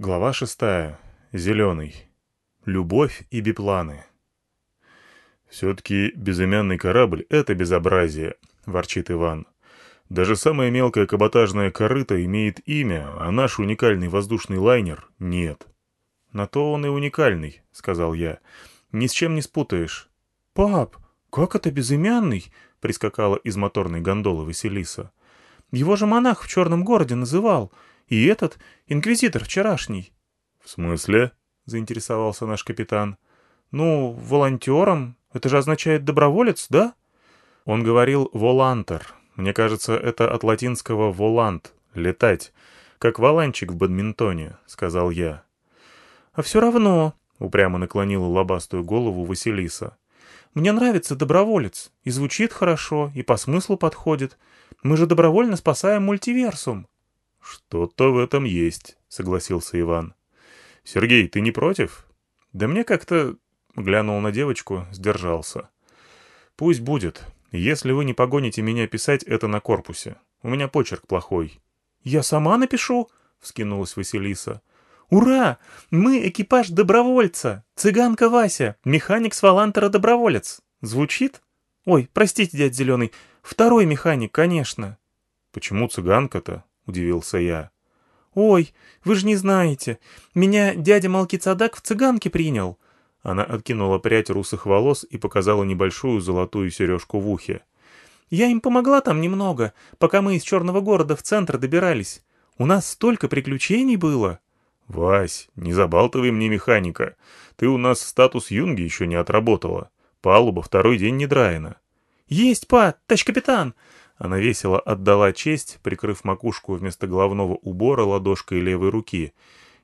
Глава шестая. Зеленый. Любовь и бипланы. «Все-таки безымянный корабль — это безобразие», — ворчит Иван. «Даже самая мелкая каботажная корыта имеет имя, а наш уникальный воздушный лайнер — нет». «На то он и уникальный», — сказал я. «Ни с чем не спутаешь». «Пап, как это безымянный?» — прискакала из моторной гондолы Василиса. «Его же монах в черном городе называл». И этот — инквизитор вчерашний. — В смысле? — заинтересовался наш капитан. — Ну, волонтером. Это же означает доброволец, да? Он говорил «волантер». Мне кажется, это от латинского «волант» — «летать». Как валанчик в бадминтоне, — сказал я. — А все равно, — упрямо наклонила лобастую голову Василиса. — Мне нравится доброволец. И звучит хорошо, и по смыслу подходит. Мы же добровольно спасаем мультиверсум. «Что-то в этом есть», — согласился Иван. «Сергей, ты не против?» «Да мне как-то...» — глянул на девочку, сдержался. «Пусть будет. Если вы не погоните меня писать это на корпусе. У меня почерк плохой». «Я сама напишу?» — вскинулась Василиса. «Ура! Мы экипаж добровольца! Цыганка Вася, механик с Валантера доброволец. Звучит? Ой, простите, дядь Зеленый, второй механик, конечно». «Почему цыганка-то?» Удивился я. «Ой, вы же не знаете. Меня дядя Малкицадак в цыганке принял». Она откинула прядь русых волос и показала небольшую золотую сережку в ухе. «Я им помогла там немного, пока мы из Черного города в центр добирались. У нас столько приключений было». «Вась, не забалтывай мне механика. Ты у нас статус юнги еще не отработала. Палуба второй день не драена». «Есть, па, тач капитан!» Она весело отдала честь, прикрыв макушку вместо головного убора ладошкой левой руки,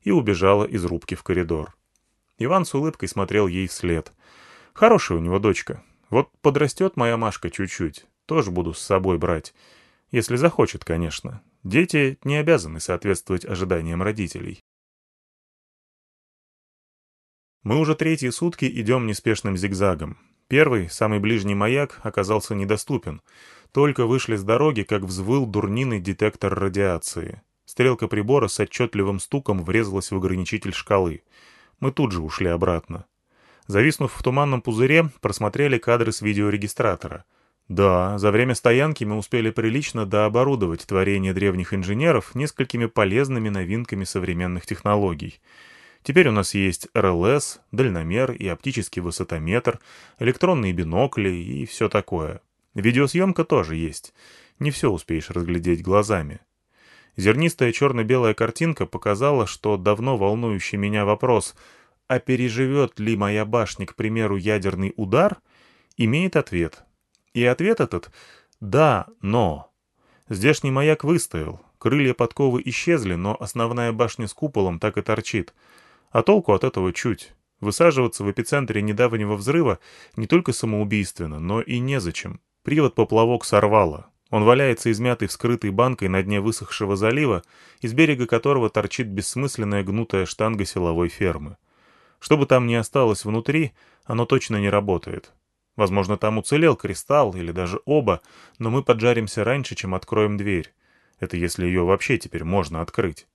и убежала из рубки в коридор. Иван с улыбкой смотрел ей вслед. «Хорошая у него дочка. Вот подрастет моя Машка чуть-чуть, тоже буду с собой брать. Если захочет, конечно. Дети не обязаны соответствовать ожиданиям родителей». Мы уже третьи сутки идем неспешным зигзагом. Первый, самый ближний маяк, оказался недоступен — только вышли с дороги, как взвыл дурниный детектор радиации. Стрелка прибора с отчетливым стуком врезалась в ограничитель шкалы. Мы тут же ушли обратно. Зависнув в туманном пузыре, просмотрели кадры с видеорегистратора. Да, за время стоянки мы успели прилично дооборудовать творение древних инженеров несколькими полезными новинками современных технологий. Теперь у нас есть РЛС, дальномер и оптический высотометр, электронные бинокли и все такое. Видеосъемка тоже есть. Не все успеешь разглядеть глазами. Зернистая черно-белая картинка показала, что давно волнующий меня вопрос «А переживет ли моя башня, к примеру, ядерный удар?» имеет ответ. И ответ этот «Да, но». Здешний маяк выстоял, крылья подковы исчезли, но основная башня с куполом так и торчит. А толку от этого чуть. Высаживаться в эпицентре недавнего взрыва не только самоубийственно, но и незачем. Привод-поплавок сорвало. Он валяется измятой вскрытой банкой на дне высохшего залива, из берега которого торчит бессмысленная гнутая штанга силовой фермы. Что бы там ни осталось внутри, оно точно не работает. Возможно, там уцелел кристалл или даже оба, но мы поджаримся раньше, чем откроем дверь. Это если ее вообще теперь можно открыть.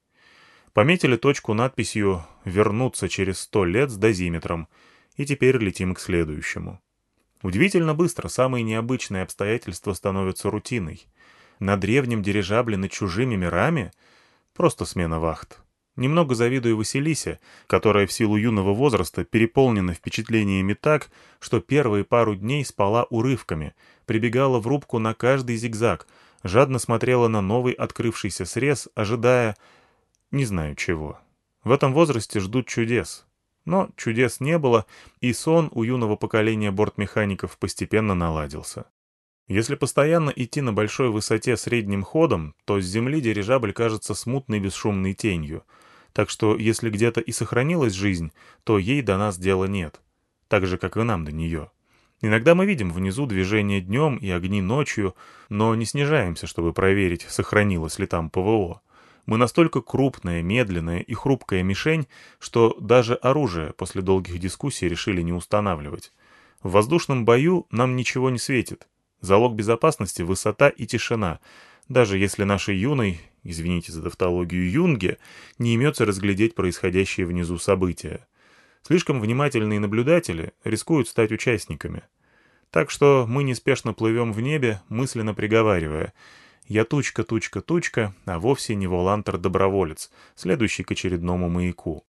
Пометили точку надписью «Вернуться через сто лет с дозиметром», и теперь летим к следующему. Удивительно быстро самые необычные обстоятельства становятся рутиной. На древнем дирижабле над чужими мирами — просто смена вахт. Немного завидую Василисе, которая в силу юного возраста переполнена впечатлениями так, что первые пару дней спала урывками, прибегала в рубку на каждый зигзаг, жадно смотрела на новый открывшийся срез, ожидая... не знаю чего. В этом возрасте ждут чудес, но чудес не было, и сон у юного поколения бортмехаников постепенно наладился. Если постоянно идти на большой высоте средним ходом, то с земли дирижабль кажется смутной бесшумной тенью. Так что если где-то и сохранилась жизнь, то ей до нас дела нет. Так же, как и нам до нее. Иногда мы видим внизу движение днем и огни ночью, но не снижаемся, чтобы проверить, сохранилось ли там ПВО. Мы настолько крупная, медленная и хрупкая мишень, что даже оружие после долгих дискуссий решили не устанавливать. В воздушном бою нам ничего не светит. Залог безопасности — высота и тишина. даже если нашей юной, извините за тавтологию, юнге, не имется разглядеть происходящие внизу события. Слишком внимательные наблюдатели рискуют стать участниками. Так что мы неспешно плывем в небе, мысленно приговаривая «Я тучка, тучка, тучка, а вовсе не волантер-доброволец, следующий к очередному маяку».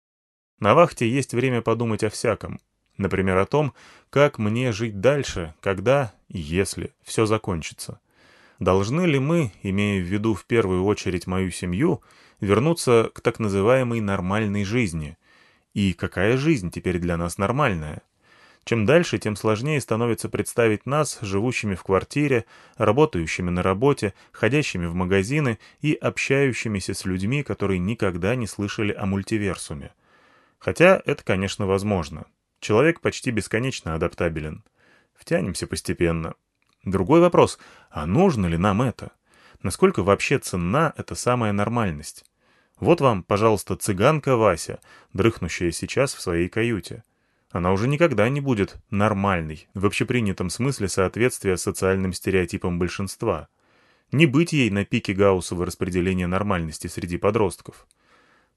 На вахте есть время подумать о всяком. Например, о том, как мне жить дальше, когда и если все закончится. Должны ли мы, имея в виду в первую очередь мою семью, вернуться к так называемой нормальной жизни? И какая жизнь теперь для нас нормальная? Чем дальше, тем сложнее становится представить нас, живущими в квартире, работающими на работе, ходящими в магазины и общающимися с людьми, которые никогда не слышали о мультиверсуме. Хотя это, конечно, возможно. Человек почти бесконечно адаптабелен. Втянемся постепенно. Другой вопрос, а нужно ли нам это? Насколько вообще ценна эта самая нормальность? Вот вам, пожалуйста, цыганка Вася, дрыхнущая сейчас в своей каюте. Она уже никогда не будет нормальной, в общепринятом смысле соответствия социальным стереотипам большинства. Не быть ей на пике Гауссова распределения нормальности среди подростков.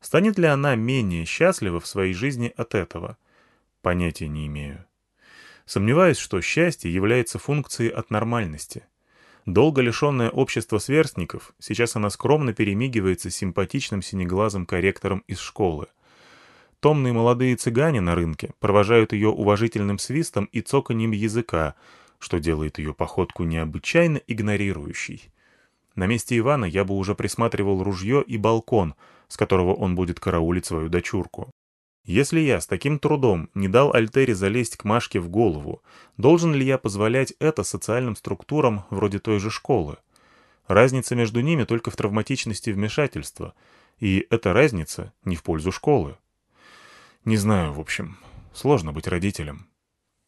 Станет ли она менее счастлива в своей жизни от этого? Понятия не имею. Сомневаюсь, что счастье является функцией от нормальности. Долго лишенная общества сверстников, сейчас она скромно перемигивается с симпатичным синеглазым корректором из школы. Томные молодые цыгане на рынке провожают ее уважительным свистом и цоканьем языка, что делает ее походку необычайно игнорирующей. На месте Ивана я бы уже присматривал ружье и балкон, с которого он будет караулить свою дочурку. Если я с таким трудом не дал Альтере залезть к Машке в голову, должен ли я позволять это социальным структурам вроде той же школы? Разница между ними только в травматичности вмешательства, и эта разница не в пользу школы. Не знаю, в общем, сложно быть родителем.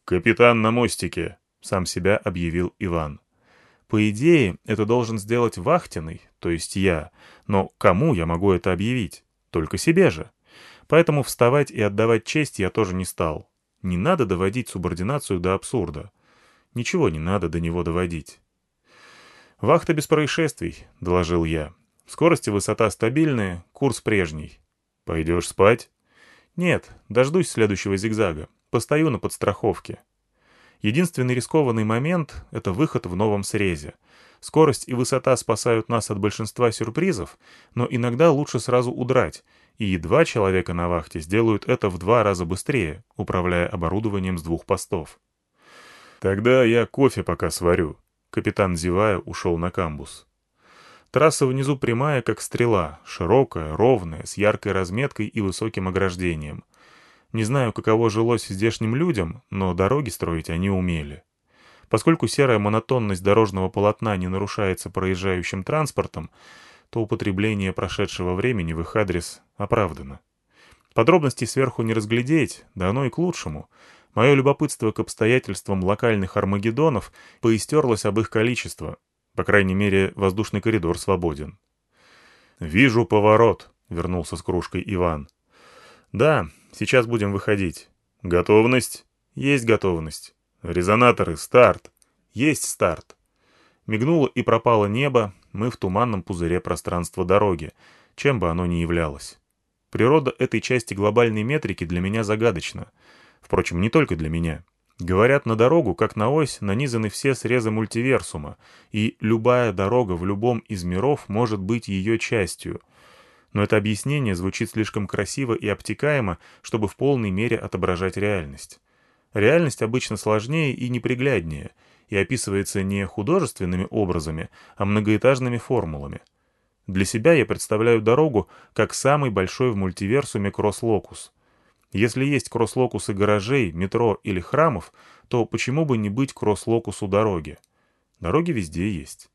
«Капитан на мостике», — сам себя объявил Иван. По идее, это должен сделать Вахтиный, то есть я, но кому я могу это объявить? Только себе же. Поэтому вставать и отдавать честь я тоже не стал. Не надо доводить субординацию до абсурда. Ничего не надо до него доводить. «Вахта без происшествий», — доложил я. «Скорость и высота стабильные, курс прежний». «Пойдешь спать?» «Нет, дождусь следующего зигзага. Постою на подстраховке». Единственный рискованный момент — это выход в новом срезе. Скорость и высота спасают нас от большинства сюрпризов, но иногда лучше сразу удрать, и два человека на вахте сделают это в два раза быстрее, управляя оборудованием с двух постов. «Тогда я кофе пока сварю», — капитан, зевая, ушел на камбус. Трасса внизу прямая, как стрела, широкая, ровная, с яркой разметкой и высоким ограждением. Не знаю, каково жилось здешним людям, но дороги строить они умели. Поскольку серая монотонность дорожного полотна не нарушается проезжающим транспортом, то употребление прошедшего времени в их адрес оправдано. Подробностей сверху не разглядеть, да оно и к лучшему. Мое любопытство к обстоятельствам локальных армагеддонов поистерлось об их количество. По крайней мере, воздушный коридор свободен. «Вижу поворот», — вернулся с кружкой Иван. «Да, сейчас будем выходить. Готовность?» «Есть готовность. Резонаторы, старт. Есть старт». Мигнуло и пропало небо, мы в туманном пузыре пространства дороги, чем бы оно ни являлось. Природа этой части глобальной метрики для меня загадочна. Впрочем, не только для меня. Говорят, на дорогу, как на ось, нанизаны все срезы мультиверсума, и любая дорога в любом из миров может быть ее частью. Но это объяснение звучит слишком красиво и обтекаемо, чтобы в полной мере отображать реальность. Реальность обычно сложнее и непригляднее — и описывается не художественными образами, а многоэтажными формулами. Для себя я представляю дорогу как самый большой в мультиверсуме кросс-локус. Если есть кросс-локусы гаражей, метро или храмов, то почему бы не быть кросс-локусу дороги? Дороги везде есть.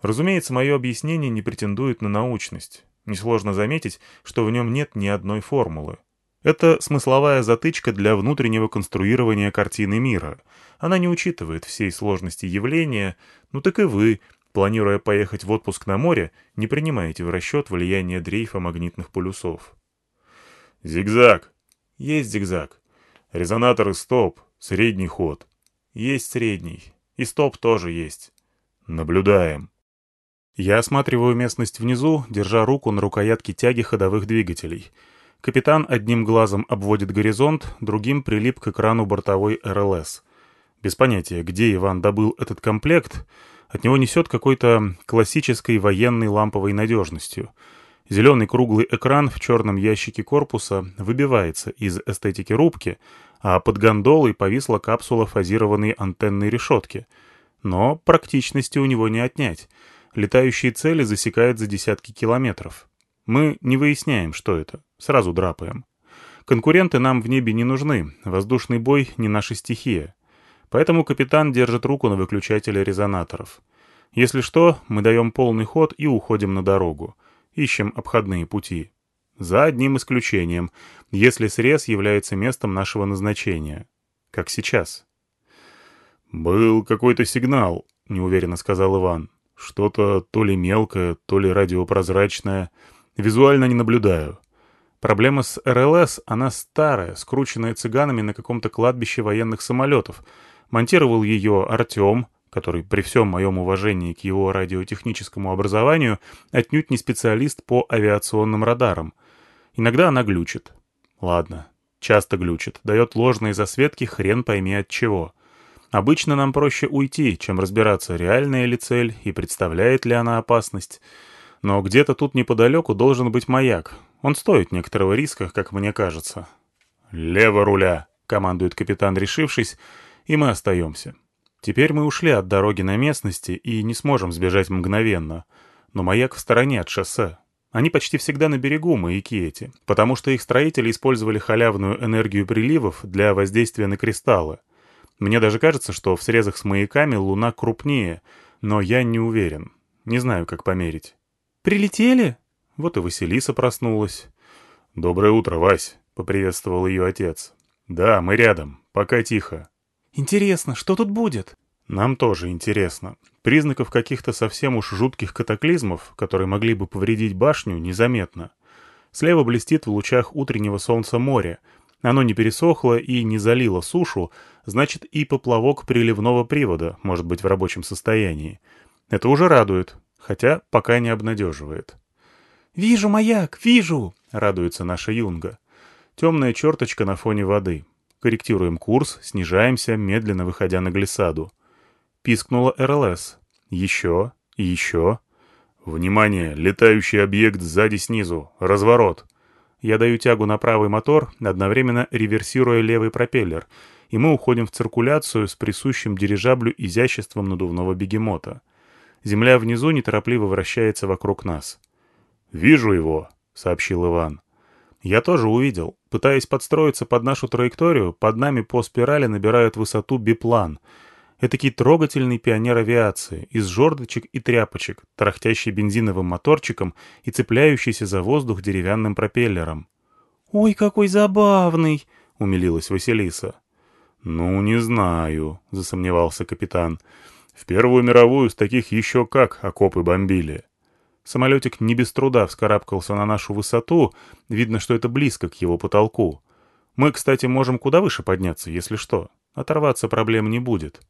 Разумеется, мое объяснение не претендует на научность. Несложно заметить, что в нем нет ни одной формулы. Это смысловая затычка для внутреннего конструирования картины мира. Она не учитывает всей сложности явления, ну так и вы, планируя поехать в отпуск на море, не принимаете в расчет влияние дрейфа магнитных полюсов. «Зигзаг!» «Есть зигзаг». «Резонаторы стоп, средний ход». «Есть средний. И стоп тоже есть». «Наблюдаем». Я осматриваю местность внизу, держа руку на рукоятке тяги ходовых двигателей. Капитан одним глазом обводит горизонт, другим прилип к экрану бортовой РЛС. Без понятия, где Иван добыл этот комплект, от него несет какой-то классической военной ламповой надежностью. Зеленый круглый экран в черном ящике корпуса выбивается из эстетики рубки, а под гондолой повисла капсула фазированной антенной решетки. Но практичности у него не отнять. Летающие цели засекает за десятки километров. Мы не выясняем, что это. Сразу драпаем. Конкуренты нам в небе не нужны, воздушный бой не наша стихия. Поэтому капитан держит руку на выключателе резонаторов. Если что, мы даем полный ход и уходим на дорогу. Ищем обходные пути. За одним исключением, если срез является местом нашего назначения. Как сейчас. «Был какой-то сигнал», — неуверенно сказал Иван. «Что-то то ли мелкое, то ли радиопрозрачное. Визуально не наблюдаю». Проблема с РЛС, она старая, скрученная цыганами на каком-то кладбище военных самолетов — Монтировал ее Артем, который при всем моем уважении к его радиотехническому образованию отнюдь не специалист по авиационным радарам. Иногда она глючит. Ладно, часто глючит, дает ложные засветки хрен пойми от чего. Обычно нам проще уйти, чем разбираться, реальная ли цель и представляет ли она опасность. Но где-то тут неподалеку должен быть маяк. Он стоит некоторого риска, как мне кажется. «Лево руля!» — командует капитан, решившись, и мы остаемся. Теперь мы ушли от дороги на местности и не сможем сбежать мгновенно. Но маяк в стороне от шоссе. Они почти всегда на берегу, маяки эти, потому что их строители использовали халявную энергию приливов для воздействия на кристаллы. Мне даже кажется, что в срезах с маяками луна крупнее, но я не уверен. Не знаю, как померить. «Прилетели?» Вот и Василиса проснулась. «Доброе утро, Вась», — поприветствовал ее отец. «Да, мы рядом. Пока тихо». Интересно, что тут будет? Нам тоже интересно. Признаков каких-то совсем уж жутких катаклизмов, которые могли бы повредить башню, незаметно. Слева блестит в лучах утреннего солнца море. Оно не пересохло и не залило сушу, значит и поплавок приливного привода может быть в рабочем состоянии. Это уже радует, хотя пока не обнадеживает. «Вижу маяк, вижу!» — радуется наша юнга. Темная черточка на фоне воды. Корректируем курс, снижаемся, медленно выходя на глиссаду. Пискнула РЛС. Еще, еще. Внимание, летающий объект сзади снизу. Разворот. Я даю тягу на правый мотор, одновременно реверсируя левый пропеллер, и мы уходим в циркуляцию с присущим дирижаблю изяществом надувного бегемота. Земля внизу неторопливо вращается вокруг нас. «Вижу его», — сообщил Иван. Я тоже увидел. Пытаясь подстроиться под нашу траекторию, под нами по спирали набирают высоту биплан. Этакий трогательный пионер авиации, из жердочек и тряпочек, тарахтящий бензиновым моторчиком и цепляющийся за воздух деревянным пропеллером. «Ой, какой забавный!» — умилилась Василиса. «Ну, не знаю», — засомневался капитан. «В Первую мировую с таких еще как окопы бомбили». Самолетик не без труда вскарабкался на нашу высоту, видно, что это близко к его потолку. Мы, кстати, можем куда выше подняться, если что. Оторваться проблем не будет.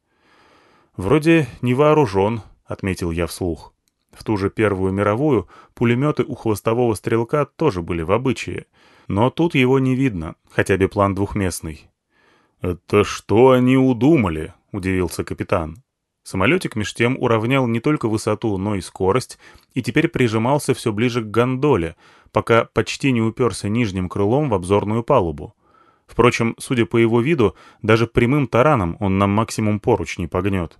«Вроде не вооружен», — отметил я вслух. В ту же Первую мировую пулеметы у хвостового стрелка тоже были в обычае, но тут его не видно, хотя бы план двухместный. «Это что они удумали?» — удивился капитан. Самолетик меж тем уравнял не только высоту, но и скорость, и теперь прижимался все ближе к гондоле, пока почти не уперся нижним крылом в обзорную палубу. Впрочем, судя по его виду, даже прямым тараном он нам максимум поручни погнет.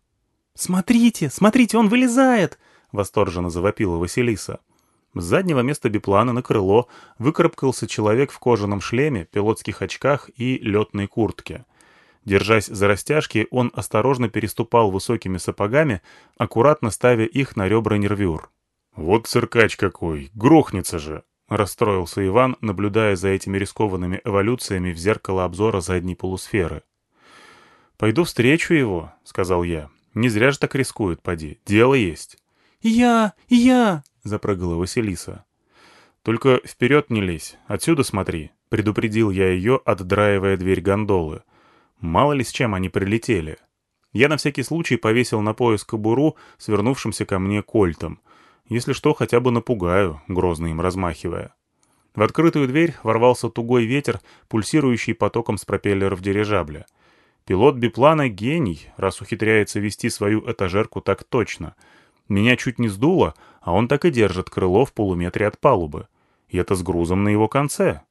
«Смотрите, смотрите, он вылезает!» — восторженно завопила Василиса. С заднего места биплана на крыло выкарабкался человек в кожаном шлеме, пилотских очках и летной куртке. Держась за растяжки, он осторожно переступал высокими сапогами, аккуратно ставя их на ребра нервюр. «Вот циркач какой! Грохнется же!» — расстроился Иван, наблюдая за этими рискованными эволюциями в зеркало обзора задней полусферы. «Пойду встречу его», — сказал я. «Не зря же так рискует, поди. Дело есть». «Я! Я!» — запрыгала Василиса. «Только вперед не лезь. Отсюда смотри», — предупредил я ее, отдраивая дверь гондолы. Мало ли с чем они прилетели. Я на всякий случай повесил на пояс кобуру, свернувшимся ко мне кольтом. Если что, хотя бы напугаю, грозно им размахивая. В открытую дверь ворвался тугой ветер, пульсирующий потоком с пропеллеров дирижабля. Пилот биплана — гений, раз ухитряется вести свою этажерку так точно. Меня чуть не сдуло, а он так и держит крыло в полуметре от палубы. И это с грузом на его конце.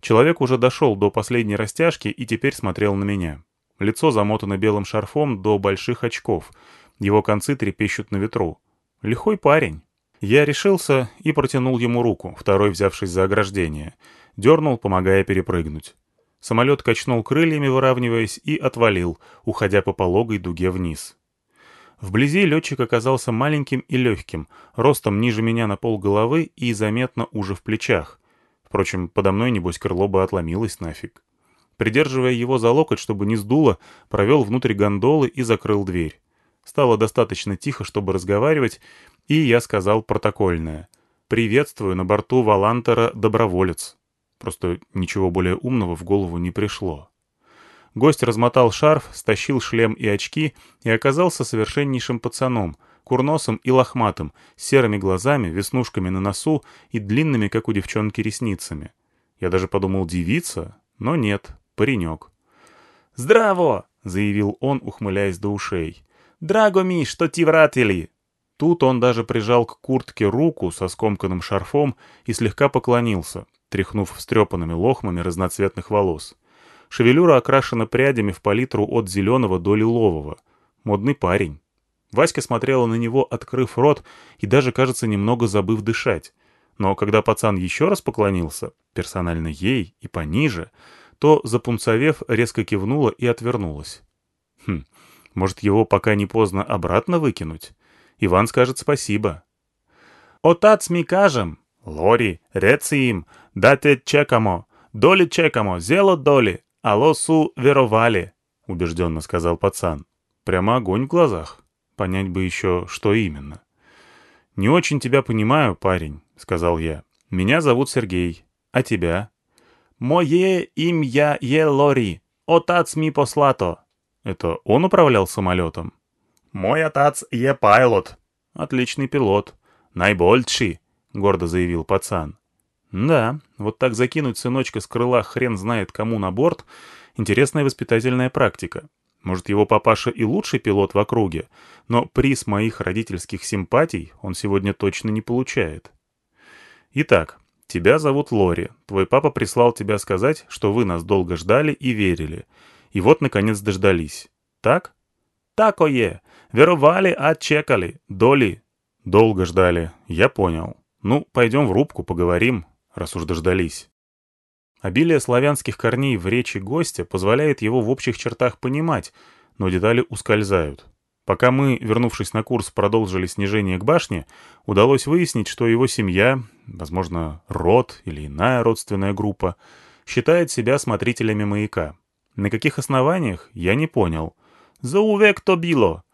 Человек уже дошел до последней растяжки и теперь смотрел на меня. Лицо замотано белым шарфом до больших очков. Его концы трепещут на ветру. Лихой парень. Я решился и протянул ему руку, второй взявшись за ограждение. Дернул, помогая перепрыгнуть. Самолет качнул крыльями, выравниваясь, и отвалил, уходя по пологой дуге вниз. Вблизи летчик оказался маленьким и легким, ростом ниже меня на пол головы и заметно уже в плечах. Впрочем, подо мной, небось, крыло бы отломилось нафиг. Придерживая его за локоть, чтобы не сдуло, провел внутрь гондолы и закрыл дверь. Стало достаточно тихо, чтобы разговаривать, и я сказал протокольное. «Приветствую на борту Валантера доброволец». Просто ничего более умного в голову не пришло. Гость размотал шарф, стащил шлем и очки и оказался совершеннейшим пацаном, курносым и лохматым, с серыми глазами, веснушками на носу и длинными, как у девчонки, ресницами. Я даже подумал девица, но нет, паренек. «Здраво!» — заявил он, ухмыляясь до ушей. «Драго ми, что ти вратили!» Тут он даже прижал к куртке руку со скомканным шарфом и слегка поклонился, тряхнув встрепанными лохмами разноцветных волос. Шевелюра окрашена прядями в палитру от зеленого до лилового. Модный парень. Васька смотрела на него, открыв рот, и даже, кажется, немного забыв дышать. Но когда пацан еще раз поклонился, персонально ей и пониже, то, запунцовев, резко кивнула и отвернулась. Хм, может, его пока не поздно обратно выкинуть? Иван скажет спасибо. «Отац ми кажем!» «Лори, реци им, дате чекамо, доли чекамо, зело доли, алосу веровали», — убежденно сказал пацан. Прямо огонь в глазах. Понять бы еще, что именно. «Не очень тебя понимаю, парень», — сказал я. «Меня зовут Сергей. А тебя?» «Мое имя е Лори. Отац ми послато». Это он управлял самолетом? «Мой отец е пайлот». «Отличный пилот. Найбольший», — гордо заявил пацан. «Да, вот так закинуть сыночка с крыла хрен знает кому на борт — интересная воспитательная практика. Может, его папаша и лучший пилот в округе, но приз моих родительских симпатий он сегодня точно не получает. Итак, тебя зовут Лори. Твой папа прислал тебя сказать, что вы нас долго ждали и верили. И вот, наконец, дождались. Так? Такое. Веровали, а чекали. Доли. Долго ждали. Я понял. Ну, пойдем в рубку, поговорим, раз уж дождались. Обилие славянских корней в речи гостя позволяет его в общих чертах понимать, но детали ускользают. Пока мы, вернувшись на курс, продолжили снижение к башне, удалось выяснить, что его семья, возможно, род или иная родственная группа, считает себя смотрителями маяка. На каких основаниях, я не понял. «Заувек то било!»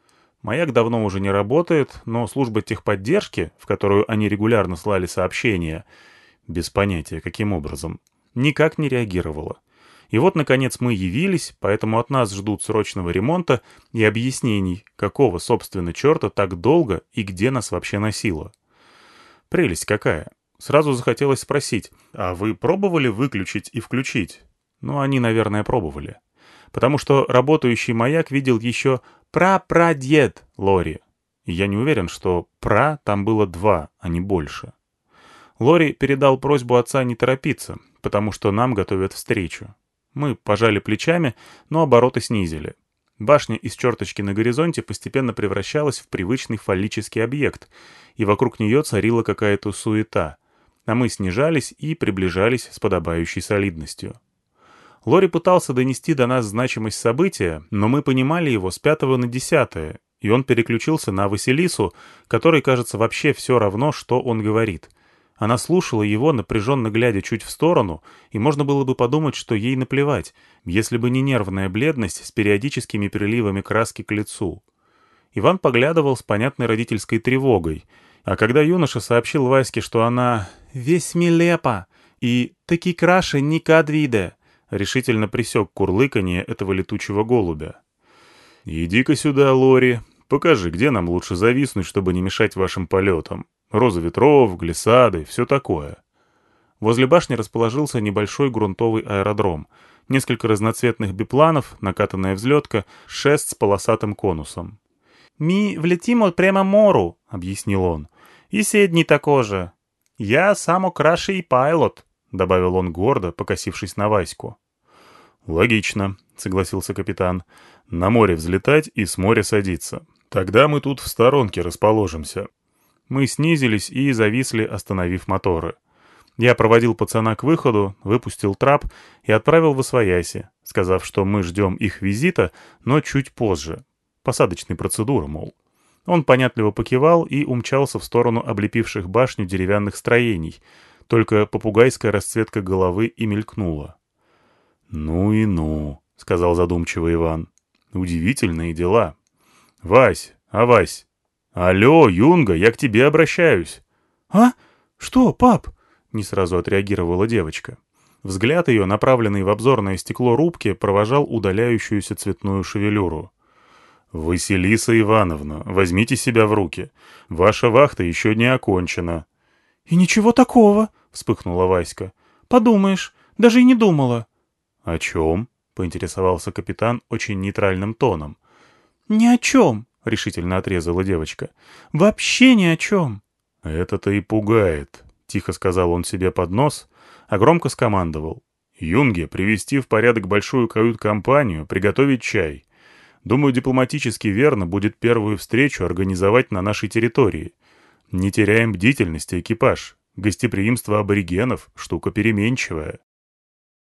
Маяк давно уже не работает, но служба техподдержки, в которую они регулярно слали сообщения, без понятия каким образом, никак не реагировала. И вот, наконец, мы явились, поэтому от нас ждут срочного ремонта и объяснений, какого, собственно, черта так долго и где нас вообще носило. Прелесть какая. Сразу захотелось спросить, а вы пробовали выключить и включить? Ну, они, наверное, пробовали. Потому что работающий маяк видел еще «пра-прадед» Лори. И я не уверен, что «пра» там было два, а не больше. Лори передал просьбу отца не торопиться, потому что нам готовят встречу. Мы пожали плечами, но обороты снизили. Башня из черточки на горизонте постепенно превращалась в привычный фаллический объект, и вокруг нее царила какая-то суета, а мы снижались и приближались с подобающей солидностью. Лори пытался донести до нас значимость события, но мы понимали его с пятого на десятое, и он переключился на Василису, которой, кажется, вообще все равно, что он говорит. Она слушала его, напряженно глядя чуть в сторону, и можно было бы подумать, что ей наплевать, если бы не нервная бледность с периодическими переливами краски к лицу. Иван поглядывал с понятной родительской тревогой, а когда юноша сообщил Ваське, что она «весь милепа» и «таки краше никадвиде», решительно присек курлыканье этого летучего голубя. «Иди-ка сюда, Лори. Покажи, где нам лучше зависнуть, чтобы не мешать вашим полетам», Роза ветров, глиссады, все такое. Возле башни расположился небольшой грунтовый аэродром. Несколько разноцветных бипланов, накатанная взлетка, шест с полосатым конусом. «Ми влетим от прямо мору», — объяснил он. «И седни такой же. Я само краший пайлот», — добавил он гордо, покосившись на Ваську. «Логично», — согласился капитан. «На море взлетать и с моря садиться. Тогда мы тут в сторонке расположимся». Мы снизились и зависли, остановив моторы. Я проводил пацана к выходу, выпустил трап и отправил в Освояси, сказав, что мы ждем их визита, но чуть позже. Посадочной процедуры, мол. Он понятливо покивал и умчался в сторону облепивших башню деревянных строений. Только попугайская расцветка головы и мелькнула. «Ну и ну», — сказал задумчиво Иван. «Удивительные дела. Вась, а Вась? Алло, Юнга, я к тебе обращаюсь». «А? Что, пап?» — не сразу отреагировала девочка. Взгляд ее, направленный в обзорное стекло рубки, провожал удаляющуюся цветную шевелюру. «Василиса Ивановна, возьмите себя в руки. Ваша вахта еще не окончена». «И ничего такого», — вспыхнула Васька. «Подумаешь, даже и не думала». «О чем?» — поинтересовался капитан очень нейтральным тоном. «Ни о чем», — решительно отрезала девочка. «Вообще ни о чем». «Это-то и пугает», — тихо сказал он себе под нос, а громко скомандовал. «Юнге привести в порядок большую кают-компанию, приготовить чай. Думаю, дипломатически верно будет первую встречу организовать на нашей территории. Не теряем бдительности, экипаж. Гостеприимство аборигенов — штука переменчивая».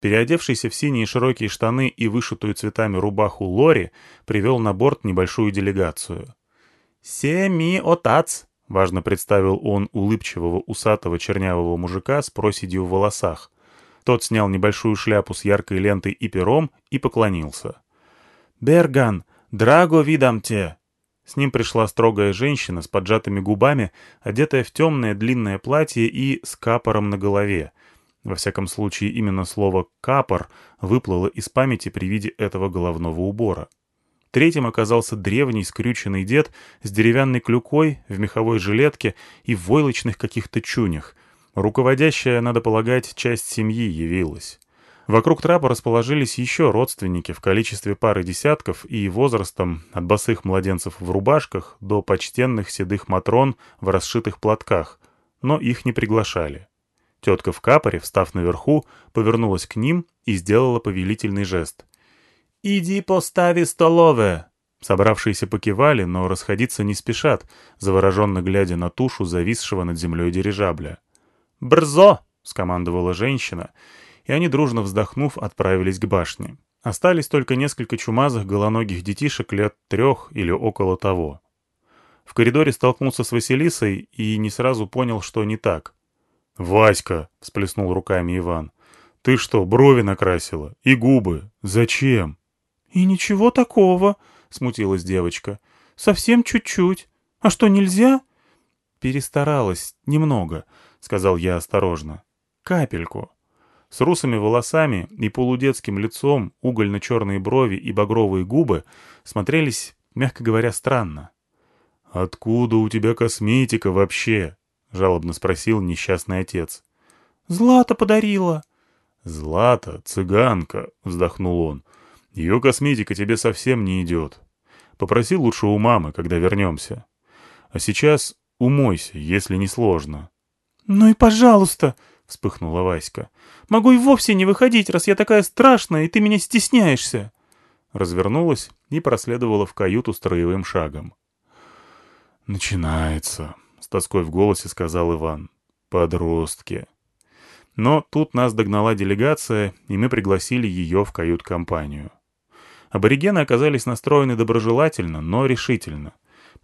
Переодевшийся в синие широкие штаны и вышитую цветами рубаху Лори привел на борт небольшую делегацию. «Семи отац!» — важно представил он улыбчивого усатого чернявого мужика с проседью в волосах. Тот снял небольшую шляпу с яркой лентой и пером и поклонился. «Берган, драго видам те!» С ним пришла строгая женщина с поджатыми губами, одетая в темное длинное платье и с капором на голове — во всяком случае, именно слово «капор» выплыло из памяти при виде этого головного убора. Третьим оказался древний скрюченный дед с деревянной клюкой, в меховой жилетке и в войлочных каких-то чунях. Руководящая, надо полагать, часть семьи явилась. Вокруг трапа расположились еще родственники в количестве пары десятков и возрастом от босых младенцев в рубашках до почтенных седых матрон в расшитых платках, но их не приглашали. Тетка в капоре, встав наверху, повернулась к ним и сделала повелительный жест. «Иди постави столовое!» Собравшиеся покивали, но расходиться не спешат, завороженно глядя на тушу зависшего над землей дирижабля. «Брзо!» — скомандовала женщина, и они, дружно вздохнув, отправились к башне. Остались только несколько чумазых голоногих детишек лет трех или около того. В коридоре столкнулся с Василисой и не сразу понял, что не так. «Васька!» — всплеснул руками Иван. «Ты что, брови накрасила? И губы? Зачем?» «И ничего такого», — смутилась девочка. «Совсем чуть-чуть. А что, нельзя?» «Перестаралась. Немного», — сказал я осторожно. «Капельку». С русыми волосами и полудетским лицом угольно-черные брови и багровые губы смотрелись, мягко говоря, странно. «Откуда у тебя косметика вообще?» — жалобно спросил несчастный отец. «Злата подарила». «Злата, цыганка», — вздохнул он. «Ее косметика тебе совсем не идет. Попроси лучше у мамы, когда вернемся. А сейчас умойся, если не сложно». «Ну и пожалуйста», — вспыхнула Васька. «Могу и вовсе не выходить, раз я такая страшная, и ты меня стесняешься». Развернулась и проследовала в каюту строевым шагом. «Начинается», тоской в голосе сказал Иван. «Подростки». Но тут нас догнала делегация, и мы пригласили ее в кают-компанию. Аборигены оказались настроены доброжелательно, но решительно.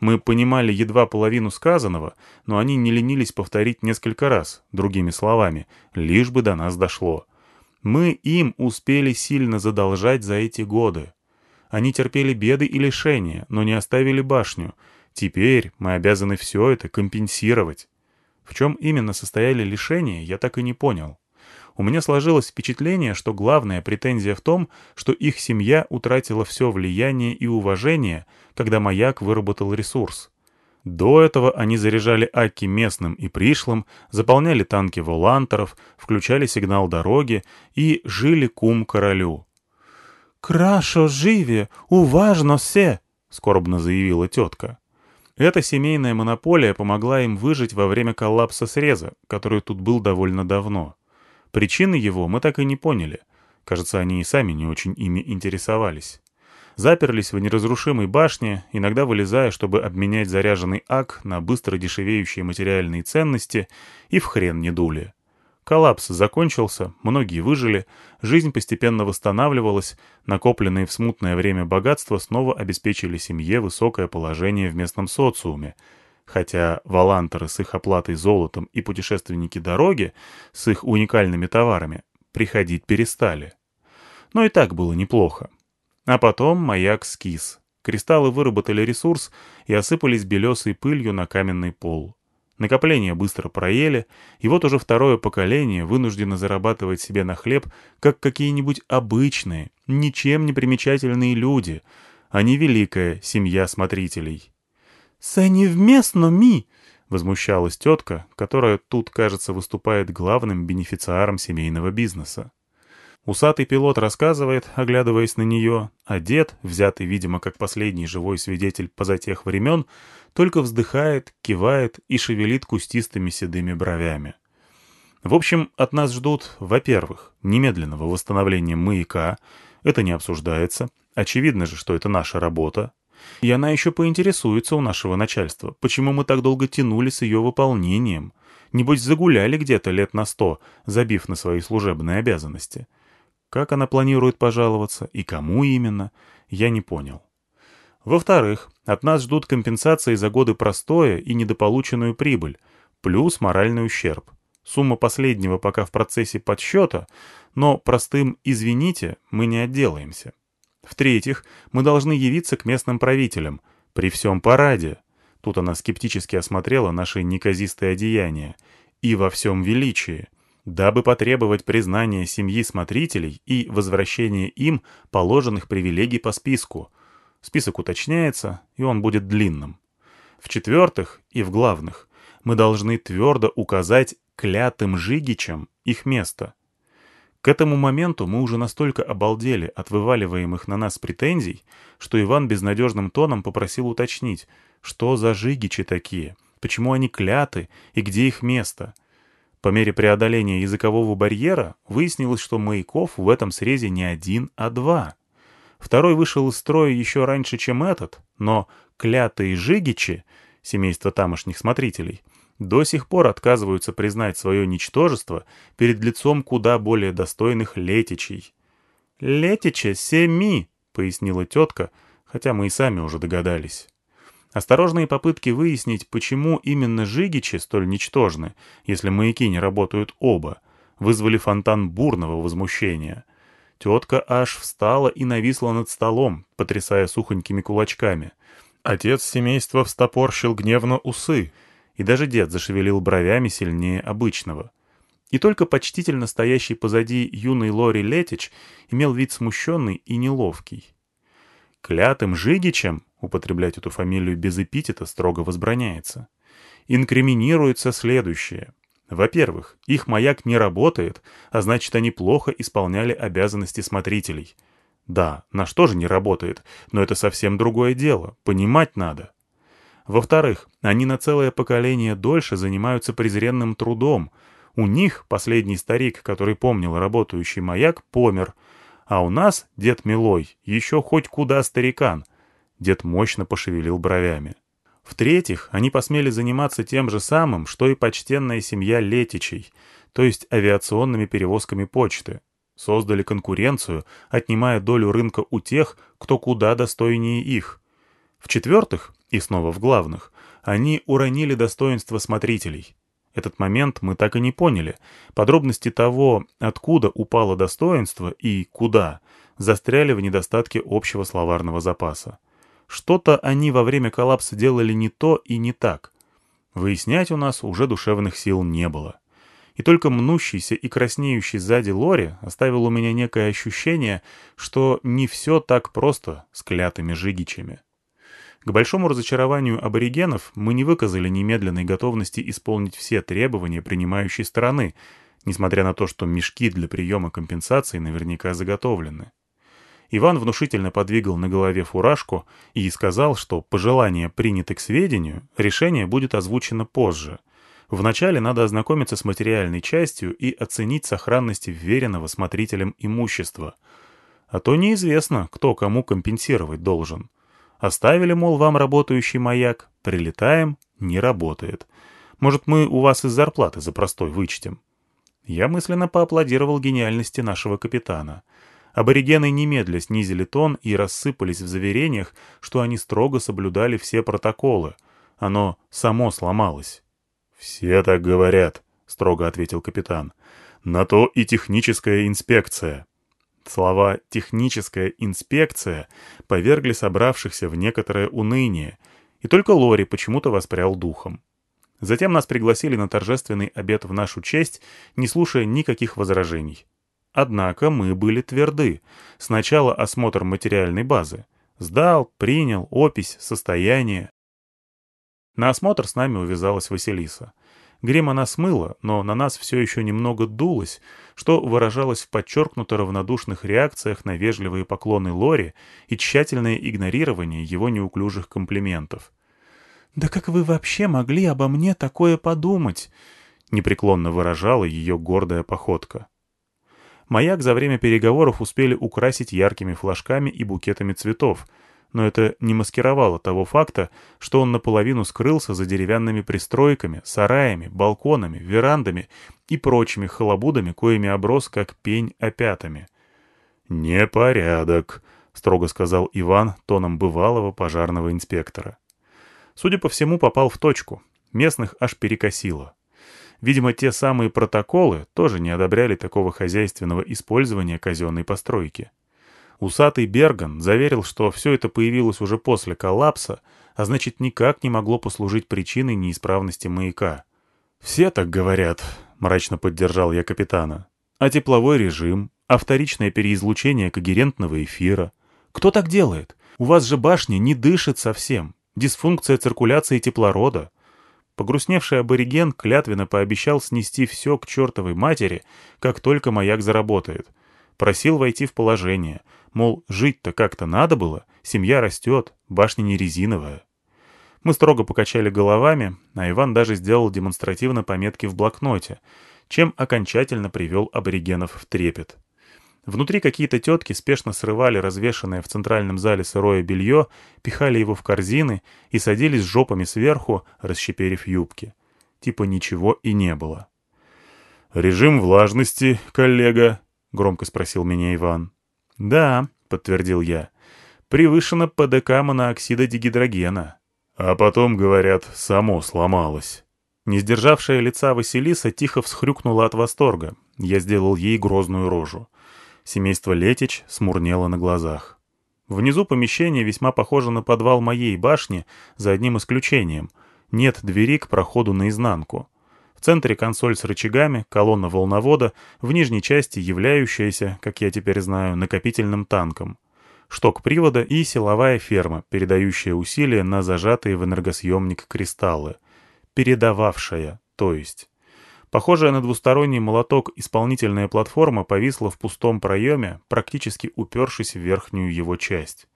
Мы понимали едва половину сказанного, но они не ленились повторить несколько раз, другими словами, лишь бы до нас дошло. Мы им успели сильно задолжать за эти годы. Они терпели беды и лишения, но не оставили башню, Теперь мы обязаны все это компенсировать. В чем именно состояли лишения, я так и не понял. У меня сложилось впечатление, что главная претензия в том, что их семья утратила все влияние и уважение, когда маяк выработал ресурс. До этого они заряжали аки местным и пришлым, заполняли танки волантеров, включали сигнал дороги и жили кум королю. «Крашо живе, уважно все!» — скорбно заявила тетка. Эта семейная монополия помогла им выжить во время коллапса среза, который тут был довольно давно. Причины его мы так и не поняли. Кажется, они и сами не очень ими интересовались. Заперлись в неразрушимой башне, иногда вылезая, чтобы обменять заряженный ак на быстро дешевеющие материальные ценности, и в хрен не дули. Коллапс закончился, многие выжили, жизнь постепенно восстанавливалась, накопленные в смутное время богатства снова обеспечили семье высокое положение в местном социуме, хотя валантеры с их оплатой золотом и путешественники дороги с их уникальными товарами приходить перестали. Но и так было неплохо. А потом маяк скис. Кристаллы выработали ресурс и осыпались белесой пылью на каменный пол. Накопления быстро проели, и вот уже второе поколение вынуждено зарабатывать себе на хлеб, как какие-нибудь обычные, ничем не примечательные люди, а не великая семья смотрителей. «Са невместно ми!» — возмущалась тетка, которая тут, кажется, выступает главным бенефициаром семейного бизнеса. Усатый пилот рассказывает, оглядываясь на нее, а дед, взятый, видимо, как последний живой свидетель позатех времен, только вздыхает, кивает и шевелит кустистыми седыми бровями. В общем, от нас ждут, во-первых, немедленного восстановления маяка, это не обсуждается, очевидно же, что это наша работа, и она еще поинтересуется у нашего начальства, почему мы так долго тянули с ее выполнением. Небось, загуляли где-то лет на сто, забив на свои служебные обязанности. Как она планирует пожаловаться и кому именно, я не понял. Во-вторых, от нас ждут компенсации за годы простоя и недополученную прибыль, плюс моральный ущерб. Сумма последнего пока в процессе подсчета, но простым «извините» мы не отделаемся. В-третьих, мы должны явиться к местным правителям, при всем параде. Тут она скептически осмотрела наши неказистые одеяния. И во всем величии — дабы потребовать признания семьи смотрителей и возвращения им положенных привилегий по списку. Список уточняется, и он будет длинным. В-четвертых, и в главных, мы должны твердо указать клятым жигичам их место. К этому моменту мы уже настолько обалдели от вываливаемых на нас претензий, что Иван безнадежным тоном попросил уточнить, что за жигичи такие, почему они кляты и где их место — по мере преодоления языкового барьера выяснилось, что маяков в этом срезе не один, а два. Второй вышел из строя еще раньше, чем этот, но клятые жигичи, семейство тамошних смотрителей, до сих пор отказываются признать свое ничтожество перед лицом куда более достойных летичей. «Летича семи», — пояснила тетка, хотя мы и сами уже догадались. Осторожные попытки выяснить, почему именно Жигичи столь ничтожны, если маяки не работают оба, вызвали фонтан бурного возмущения. Тетка аж встала и нависла над столом, потрясая сухонькими кулачками. Отец семейства встопорщил гневно усы, и даже дед зашевелил бровями сильнее обычного. И только почтительно стоящий позади юный Лори Летич имел вид смущенный и неловкий. Клятым Жигичем употреблять эту фамилию без эпитета строго возбраняется. Инкриминируется следующее. Во-первых, их маяк не работает, а значит, они плохо исполняли обязанности смотрителей. Да, на что же не работает, но это совсем другое дело, понимать надо. Во-вторых, они на целое поколение дольше занимаются презренным трудом. У них последний старик, который помнил работающий маяк, помер, а у нас дед Милой еще хоть куда старикан, Дед мощно пошевелил бровями. В-третьих, они посмели заниматься тем же самым, что и почтенная семья Летичей, то есть авиационными перевозками почты. Создали конкуренцию, отнимая долю рынка у тех, кто куда достойнее их. В-четвертых, и снова в главных, они уронили достоинство смотрителей. Этот момент мы так и не поняли. Подробности того, откуда упало достоинство и куда, застряли в недостатке общего словарного запаса. Что-то они во время коллапса делали не то и не так. Выяснять у нас уже душевных сил не было. И только мнущийся и краснеющий сзади Лори оставил у меня некое ощущение, что не все так просто с клятыми жигичами. К большому разочарованию аборигенов мы не выказали немедленной готовности исполнить все требования принимающей стороны, несмотря на то, что мешки для приема компенсации наверняка заготовлены. Иван внушительно подвигал на голове фуражку и сказал, что пожелание принято к сведению, решение будет озвучено позже. Вначале надо ознакомиться с материальной частью и оценить сохранность вверенного смотрителям имущества. А то неизвестно, кто кому компенсировать должен. Оставили, мол, вам работающий маяк, прилетаем, не работает. Может, мы у вас из зарплаты за простой вычтем. Я мысленно поаплодировал гениальности нашего капитана. Аборигены немедля снизили тон и рассыпались в заверениях, что они строго соблюдали все протоколы. Оно само сломалось. «Все так говорят», — строго ответил капитан. «На то и техническая инспекция». Слова «техническая инспекция» повергли собравшихся в некоторое уныние, и только Лори почему-то воспрял духом. Затем нас пригласили на торжественный обед в нашу честь, не слушая никаких возражений. Однако мы были тверды. Сначала осмотр материальной базы. Сдал, принял, опись, состояние. На осмотр с нами увязалась Василиса. Грим она смыла, но на нас все еще немного дулось, что выражалось в подчеркнуто равнодушных реакциях на вежливые поклоны Лори и тщательное игнорирование его неуклюжих комплиментов. «Да как вы вообще могли обо мне такое подумать?» — непреклонно выражала ее гордая походка. Маяк за время переговоров успели украсить яркими флажками и букетами цветов — но это не маскировало того факта, что он наполовину скрылся за деревянными пристройками, сараями, балконами, верандами и прочими халабудами, коими оброс как пень опятами. «Непорядок», — строго сказал Иван тоном бывалого пожарного инспектора. Судя по всему, попал в точку. Местных аж перекосило. Видимо, те самые протоколы тоже не одобряли такого хозяйственного использования казенной постройки. Усатый Берган заверил, что все это появилось уже после коллапса, а значит никак не могло послужить причиной неисправности маяка. «Все так говорят», — мрачно поддержал я капитана. «А тепловой режим, а вторичное переизлучение когерентного эфира. Кто так делает? У вас же башня не дышит совсем. Дисфункция циркуляции кислорода». Погрустневший абориген клятвенно пообещал снести все к чертовой матери, как только маяк заработает. Просил войти в положение — Мол, жить-то как-то надо было, семья растет, башня не резиновая. Мы строго покачали головами, а Иван даже сделал демонстративно пометки в блокноте, чем окончательно привел аборигенов в трепет. Внутри какие-то тетки спешно срывали развешанное в центральном зале сырое белье, пихали его в корзины и садились жопами сверху, расщеперив юбки. Типа ничего и не было. «Режим влажности, коллега?» — громко спросил меня Иван. «Да», — подтвердил я, — «превышено ПДК моноксида дигидрогена». А потом, говорят, само сломалось. Не сдержавшая лица Василиса тихо всхрюкнула от восторга. Я сделал ей грозную рожу. Семейство Летич смурнело на глазах. Внизу помещение весьма похоже на подвал моей башни, за одним исключением. Нет двери к проходу наизнанку. Центре консоль с рычагами, колонна волновода, в нижней части являющаяся, как я теперь знаю, накопительным танком. Шток привода и силовая ферма, передающая усилия на зажатые в энергосъемник кристаллы. Передававшая, то есть. Похожая на двусторонний молоток исполнительная платформа повисла в пустом проеме, практически упершись в верхнюю его часть.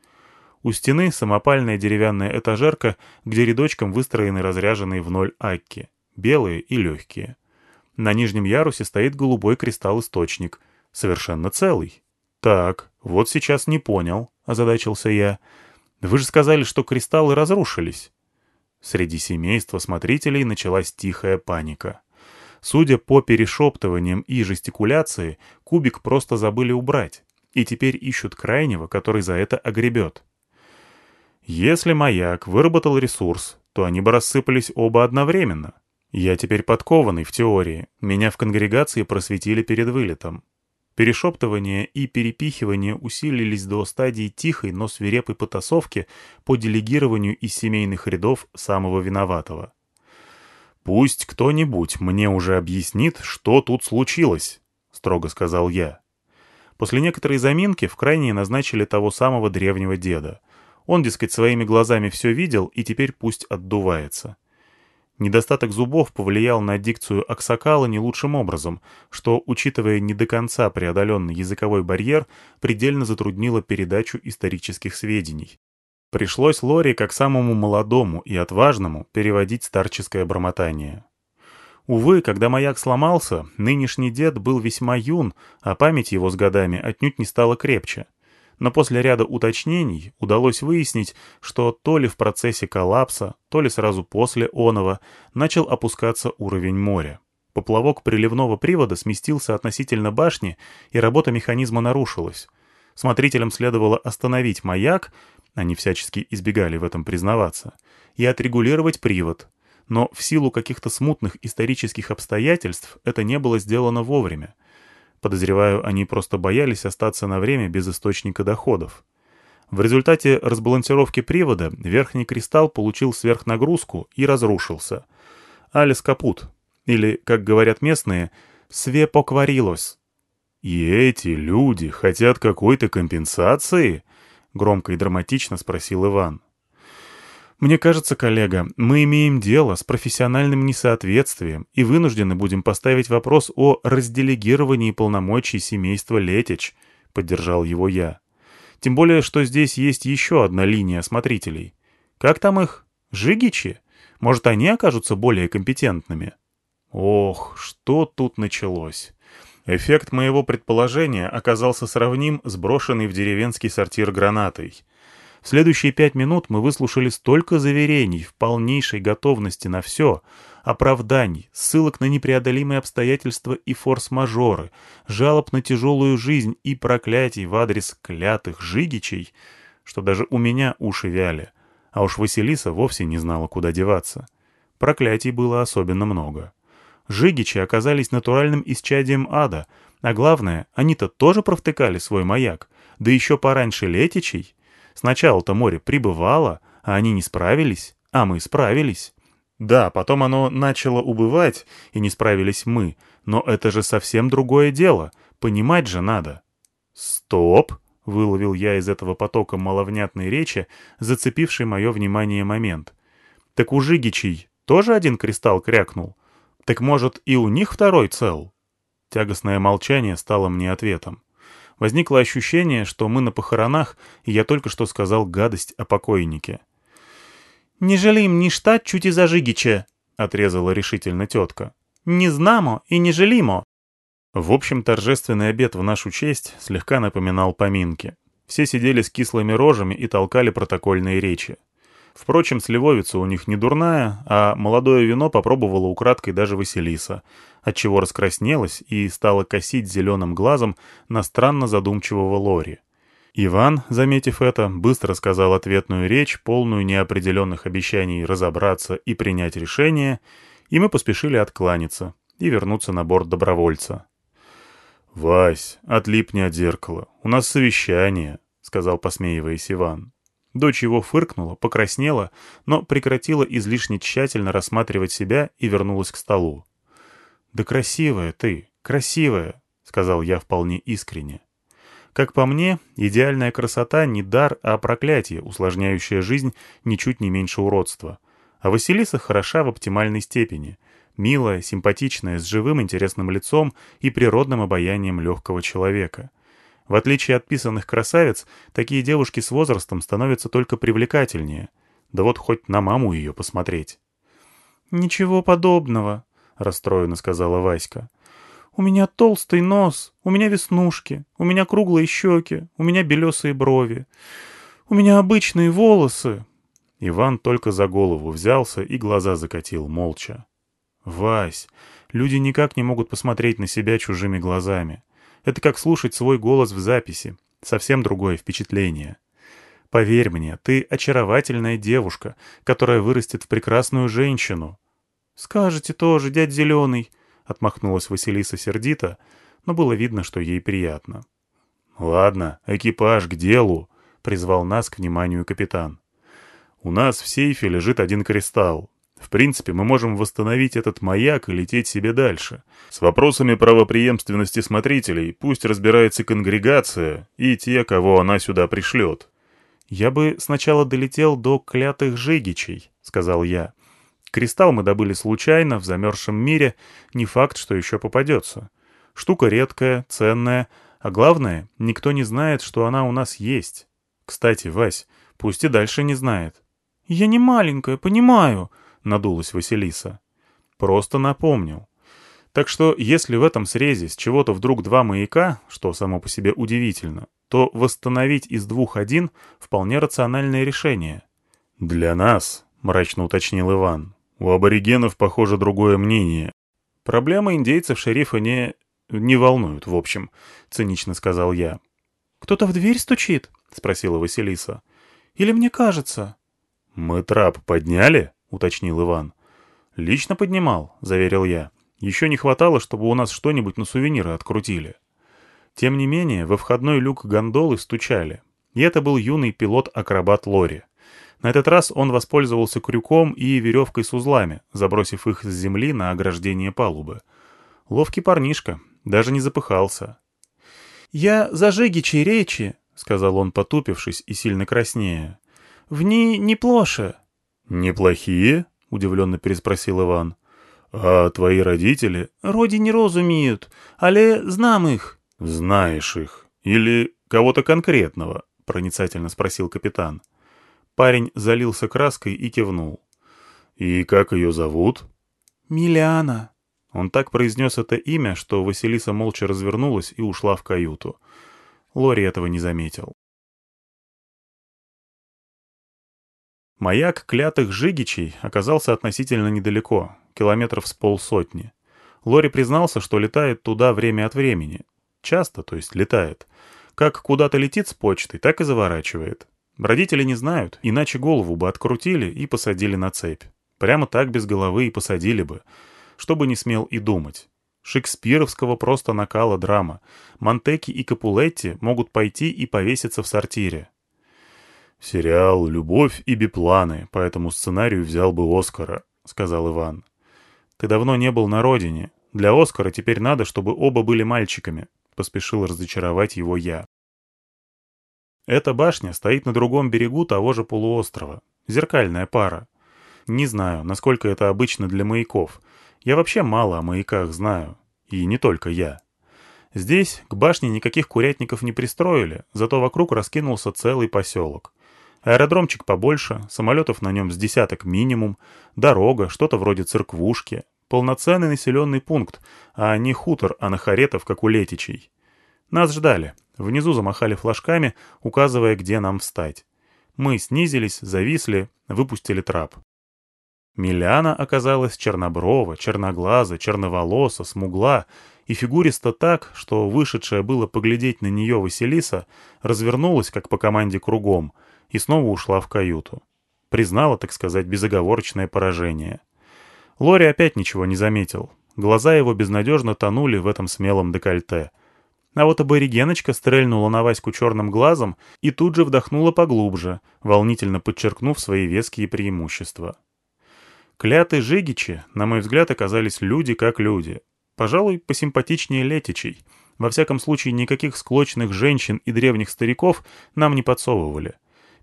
У стены самопальная деревянная этажерка, где рядочком выстроены разряженные в ноль акки белые и легкие. На нижнем ярусе стоит голубой кристалл-источник, совершенно целый. «Так, вот сейчас не понял», — озадачился я. «Вы же сказали, что кристаллы разрушились». Среди семейства смотрителей началась тихая паника. Судя по перешептываниям и жестикуляции, кубик просто забыли убрать, и теперь ищут крайнего, который за это огребет. Если маяк выработал ресурс, то они бы рассыпались оба одновременно. Я теперь подкованный в теории, меня в конгрегации просветили перед вылетом. Перешептывание и перепихивание усилились до стадии тихой, но свирепой потасовки по делегированию из семейных рядов самого виноватого. «Пусть кто-нибудь мне уже объяснит, что тут случилось», — строго сказал я. После некоторой заминки в крайние назначили того самого древнего деда. Он, дескать, своими глазами все видел и теперь пусть отдувается. Недостаток зубов повлиял на дикцию Аксакала не лучшим образом, что, учитывая не до конца преодоленный языковой барьер, предельно затруднило передачу исторических сведений. Пришлось Лори, как самому молодому и отважному, переводить старческое бормотание. Увы, когда маяк сломался, нынешний дед был весьма юн, а память его с годами отнюдь не стала крепче но после ряда уточнений удалось выяснить, что то ли в процессе коллапса, то ли сразу после оного начал опускаться уровень моря. Поплавок приливного привода сместился относительно башни, и работа механизма нарушилась. Смотрителям следовало остановить маяк, они всячески избегали в этом признаваться, и отрегулировать привод. Но в силу каких-то смутных исторических обстоятельств это не было сделано вовремя. Подозреваю, они просто боялись остаться на время без источника доходов. В результате разбалансировки привода верхний кристалл получил сверхнагрузку и разрушился. Алис капут. Или, как говорят местные, свепокварилос. «И эти люди хотят какой-то компенсации?» — громко и драматично спросил Иван. Мне кажется, коллега, мы имеем дело с профессиональным несоответствием и вынуждены будем поставить вопрос о разделегировании полномочий семейства Летич, поддержал его я. Тем более, что здесь есть еще одна линия смотрителей. Как там их? Жигичи? Может, они окажутся более компетентными? Ох, что тут началось. Эффект моего предположения оказался сравним с брошенной в деревенский сортир гранатой — в следующие пять минут мы выслушали столько заверений в полнейшей готовности на все, оправданий, ссылок на непреодолимые обстоятельства и форс-мажоры, жалоб на тяжелую жизнь и проклятий в адрес клятых жигичей, что даже у меня уши вяли, а уж Василиса вовсе не знала, куда деваться. Проклятий было особенно много. Жигичи оказались натуральным исчадием ада, а главное, они-то тоже провтыкали свой маяк, да еще пораньше летичей — Сначала-то море прибывало, а они не справились, а мы справились. Да, потом оно начало убывать, и не справились мы, но это же совсем другое дело, понимать же надо. «Стоп!» — выловил я из этого потока маловнятной речи, зацепивший мое внимание момент. «Так у Жигичей тоже один кристалл крякнул? Так может и у них второй цел?» Тягостное молчание стало мне ответом. Возникло ощущение, что мы на похоронах, и я только что сказал гадость о покойнике. «Не жалим ни штат чуть и зажигиче», — отрезала решительно тетка. «Не знамо и не жалимо». В общем, торжественный обед в нашу честь слегка напоминал поминки. Все сидели с кислыми рожами и толкали протокольные речи. Впрочем, сливовица у них не дурная, а молодое вино попробовала украдкой даже Василиса, отчего раскраснелась и стала косить зеленым глазом на странно задумчивого Лори. Иван, заметив это, быстро сказал ответную речь, полную неопределенных обещаний разобраться и принять решение, и мы поспешили откланяться и вернуться на борт добровольца. «Вась, отлипни от зеркала, у нас совещание», — сказал, посмеиваясь Иван. Дочь его фыркнула, покраснела, но прекратила излишне тщательно рассматривать себя и вернулась к столу. «Да красивая ты, красивая», — сказал я вполне искренне. Как по мне, идеальная красота не дар, а проклятие, усложняющее жизнь ничуть не меньше уродства. А Василиса хороша в оптимальной степени. Милая, симпатичная, с живым интересным лицом и природным обаянием легкого человека — в отличие от писанных красавиц, такие девушки с возрастом становятся только привлекательнее. Да вот хоть на маму ее посмотреть. «Ничего подобного», — расстроенно сказала Васька. «У меня толстый нос, у меня веснушки, у меня круглые щеки, у меня белесые брови. У меня обычные волосы». Иван только за голову взялся и глаза закатил молча. «Вась, люди никак не могут посмотреть на себя чужими глазами. Это как слушать свой голос в записи. Совсем другое впечатление. Поверь мне, ты очаровательная девушка, которая вырастет в прекрасную женщину. «Скажете тоже, дядь Зеленый», — отмахнулась Василиса сердито, но было видно, что ей приятно. «Ладно, экипаж, к делу», — призвал нас к вниманию капитан. «У нас в сейфе лежит один кристалл. В принципе, мы можем восстановить этот маяк и лететь себе дальше. С вопросами правопреемственности смотрителей пусть разбирается конгрегация и те, кого она сюда пришлет. «Я бы сначала долетел до клятых жигичей», — сказал я. «Кристалл мы добыли случайно, в замерзшем мире, не факт, что еще попадется. Штука редкая, ценная, а главное, никто не знает, что она у нас есть. Кстати, Вась, пусть и дальше не знает». «Я не маленькая, понимаю», — надулась Василиса. «Просто напомнил. Так что, если в этом срезе с чего-то вдруг два маяка, что само по себе удивительно, то восстановить из двух один — вполне рациональное решение. «Для нас», — мрачно уточнил Иван, — «у аборигенов, похоже, другое мнение. Проблемы индейцев шерифа не... не волнуют, в общем», — цинично сказал я. «Кто-то в дверь стучит?» — спросила Василиса. «Или мне кажется?» «Мы трап подняли?» — уточнил Иван. «Лично поднимал», — заверил я. Еще не хватало, чтобы у нас что-нибудь на сувениры открутили. Тем не менее, во входной люк гондолы стучали. И это был юный пилот-акробат Лори. На этот раз он воспользовался крюком и веревкой с узлами, забросив их с земли на ограждение палубы. Ловкий парнишка, даже не запыхался. «Я за Жигичей речи», — сказал он, потупившись и сильно краснея. «В ней неплоше». «Неплохие?» — удивленно переспросил Иван. «А твои родители?» «Роди не розумеют, але знам их». «Знаешь их. Или кого-то конкретного?» — проницательно спросил капитан. Парень залился краской и кивнул. «И как ее зовут?» «Миляна». Он так произнес это имя, что Василиса молча развернулась и ушла в каюту. Лори этого не заметил. Маяк клятых Жигичей оказался относительно недалеко, километров с полсотни. Лори признался, что летает туда время от времени. Часто, то есть летает. Как куда-то летит с почтой, так и заворачивает. Родители не знают, иначе голову бы открутили и посадили на цепь. Прямо так без головы и посадили бы, чтобы не смел и думать. Шекспировского просто накала драма. Монтеки и Капулетти могут пойти и повеситься в сортире. «Сериал «Любовь и бипланы» по этому сценарию взял бы Оскара», — сказал Иван. «Ты давно не был на родине. Для Оскара теперь надо, чтобы оба были мальчиками», — поспешил разочаровать его я. Эта башня стоит на другом берегу того же полуострова. Зеркальная пара. Не знаю, насколько это обычно для маяков. Я вообще мало о маяках знаю. И не только я. Здесь к башне никаких курятников не пристроили, зато вокруг раскинулся целый поселок. Аэродромчик побольше, самолетов на нем с десяток минимум, дорога, что-то вроде церквушки, полноценный населенный пункт, а не хутор анахаретов, как у летичей. Нас ждали. Внизу замахали флажками, указывая, где нам встать. Мы снизились, зависли, выпустили трап. Миляна оказалась черноброва, черноглаза, черноволоса, смугла и фигуриста так, что вышедшая было поглядеть на нее Василиса развернулась, как по команде, кругом — и снова ушла в каюту. Признала, так сказать, безоговорочное поражение. Лори опять ничего не заметил. Глаза его безнадежно тонули в этом смелом декольте. А вот аборигеночка стрельнула на Ваську черным глазом и тут же вдохнула поглубже, волнительно подчеркнув свои веские преимущества. Клятые жигичи, на мой взгляд, оказались люди как люди. Пожалуй, посимпатичнее летичей. Во всяком случае, никаких склочных женщин и древних стариков нам не подсовывали.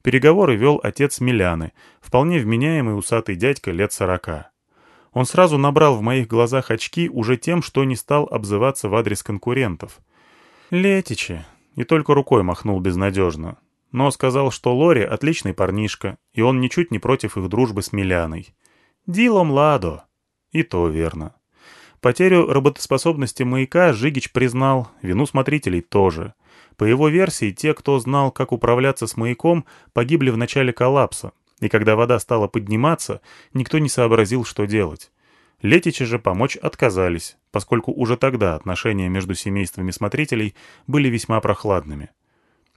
Переговоры вел отец Миляны, вполне вменяемый усатый дядька лет сорока. Он сразу набрал в моих глазах очки уже тем, что не стал обзываться в адрес конкурентов. «Летичи!» И только рукой махнул безнадежно. Но сказал, что Лори отличный парнишка, и он ничуть не против их дружбы с Миляной. «Дилом ладо!» И то верно. Потерю работоспособности маяка Жигич признал, вину смотрителей тоже. По его версии, те, кто знал, как управляться с маяком, погибли в начале коллапса, и когда вода стала подниматься, никто не сообразил, что делать. Летичи же помочь отказались, поскольку уже тогда отношения между семействами смотрителей были весьма прохладными.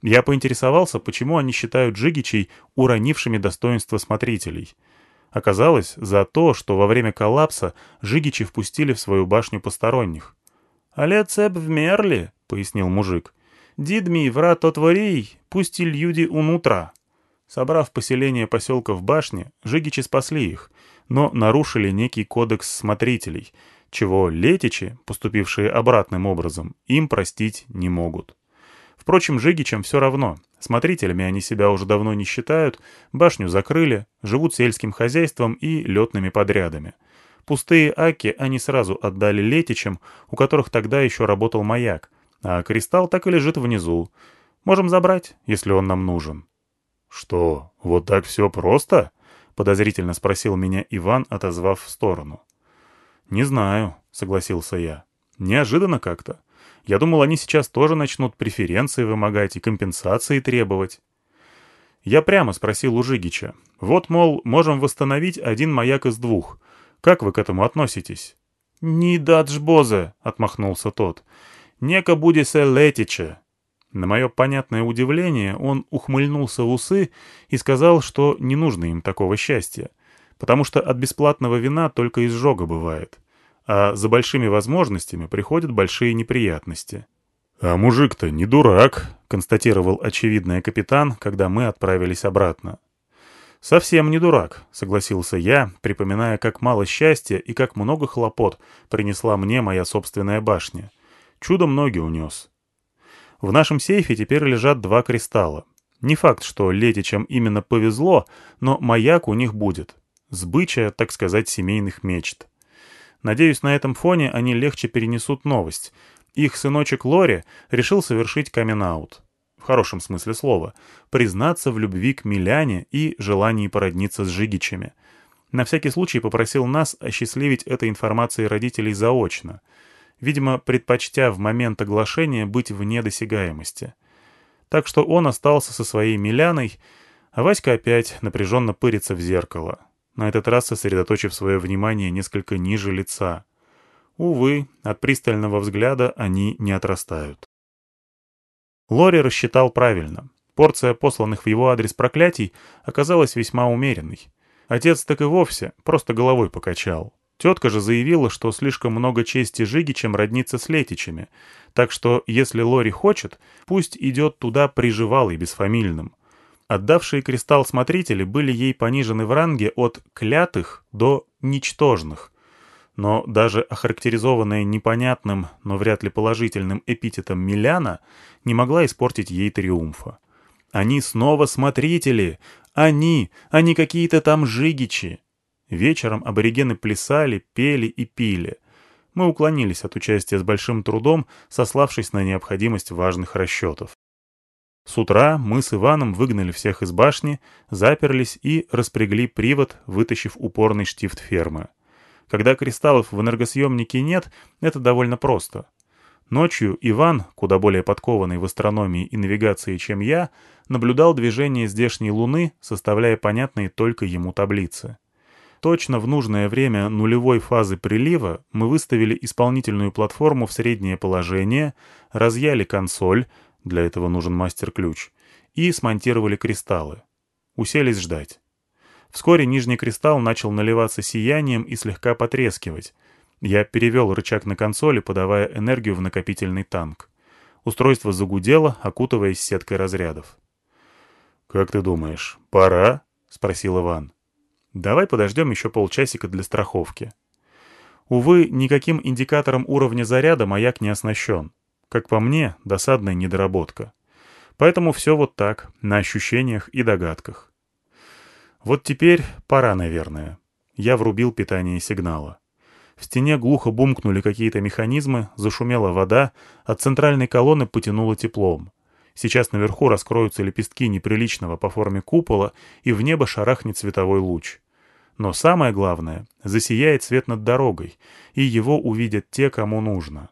Я поинтересовался, почему они считают Жигичей уронившими достоинство смотрителей. Оказалось, за то, что во время коллапса Жигичи впустили в свою башню посторонних. «Але цеп вмерли», — пояснил мужик. Дід мій врат отворій, пусти люди унутра». Собрав поселение поселка в башне, жигичи спасли их, но нарушили некий кодекс смотрителей, чего летичи, поступившие обратным образом, им простить не могут. В Впрочем, Жигичам все равно. Смотрителями они себя уже давно не считают, башню закрыли, живут сельским хозяйством и летными подрядами. Пустые аки они сразу отдали летичам, у которых тогда еще работал маяк, а кристалл так и лежит внизу. Можем забрать, если он нам нужен. «Что, вот так все просто?» — подозрительно спросил меня Иван, отозвав в сторону. «Не знаю», — согласился я. «Неожиданно как-то. Я думал, они сейчас тоже начнут преференции вымогать и компенсации требовать». Я прямо спросил у Жигича. «Вот, мол, можем восстановить один маяк из двух. Как вы к этому относитесь?» «Не даджбозе», — отмахнулся тот. «Нека будесе летиче». На мое понятное удивление он ухмыльнулся в усы и сказал, что не нужно им такого счастья, потому что от бесплатного вина только изжога бывает, а за большими возможностями приходят большие неприятности. «А мужик-то не дурак», — констатировал очевидный капитан, когда мы отправились обратно. «Совсем не дурак», — согласился я, припоминая, как мало счастья и как много хлопот принесла мне моя собственная башня. Чудом ноги унес. В нашем сейфе теперь лежат два кристалла. Не факт, что летичам именно повезло, но маяк у них будет. Сбыча, так сказать, семейных мечт. Надеюсь, на этом фоне они легче перенесут новость. Их сыночек Лори решил совершить камин-аут хорошем смысле слова, признаться в любви к Миляне и желании породниться с Жигичами. На всякий случай попросил нас осчастливить этой информацией родителей заочно, видимо, предпочтя в момент оглашения быть вне досягаемости. Так что он остался со своей Миляной, а Васька опять напряженно пырится в зеркало, на этот раз сосредоточив свое внимание несколько ниже лица. Увы, от пристального взгляда они не отрастают. Лори рассчитал правильно. Порция посланных в его адрес проклятий оказалась весьма умеренной. Отец так и вовсе просто головой покачал. Тетка же заявила, что слишком много чести Жигичем родниться с Летичами, так что, если Лори хочет, пусть идет туда приживалый бесфамильным. Отдавшие кристалл смотрители были ей понижены в ранге от «клятых» до «ничтожных», но даже охарактеризованная непонятным, но вряд ли положительным эпитетом Миляна не могла испортить ей триумфа. Они снова смотрители! Они, не какие-то там жигичи! Вечером аборигены плясали, пели и пили. Мы уклонились от участия с большим трудом, сославшись на необходимость важных расчетов. С утра мы с Иваном выгнали всех из башни, заперлись и распрягли привод, вытащив упорный штифт фермы. Когда кристаллов в энергосъемнике нет, это довольно просто. Ночью Иван, куда более подкованный в астрономии и навигации, чем я, наблюдал движение здешней Луны, составляя понятные только ему таблицы. Точно в нужное время нулевой фазы прилива мы выставили исполнительную платформу в среднее положение, разъяли консоль, для этого нужен мастер-ключ, и смонтировали кристаллы. Уселись ждать. Вскоре нижний кристалл начал наливаться сиянием и слегка потрескивать. Я перевел рычаг на консоли, подавая энергию в накопительный танк. Устройство загудело, окутываясь сеткой разрядов. «Как ты думаешь, пора?» — спросил Иван. «Давай подождем еще полчасика для страховки». Увы, никаким индикатором уровня заряда маяк не оснащен. Как по мне, досадная недоработка. Поэтому все вот так, на ощущениях и догадках. Вот теперь пора, наверное. Я врубил питание сигнала. В стене глухо бумкнули какие-то механизмы, зашумела вода, от центральной колонны потянуло теплом. Сейчас наверху раскроются лепестки неприличного по форме купола, и в небо шарахнет световой луч. Но самое главное, засияет свет над дорогой, и его увидят те, кому нужно.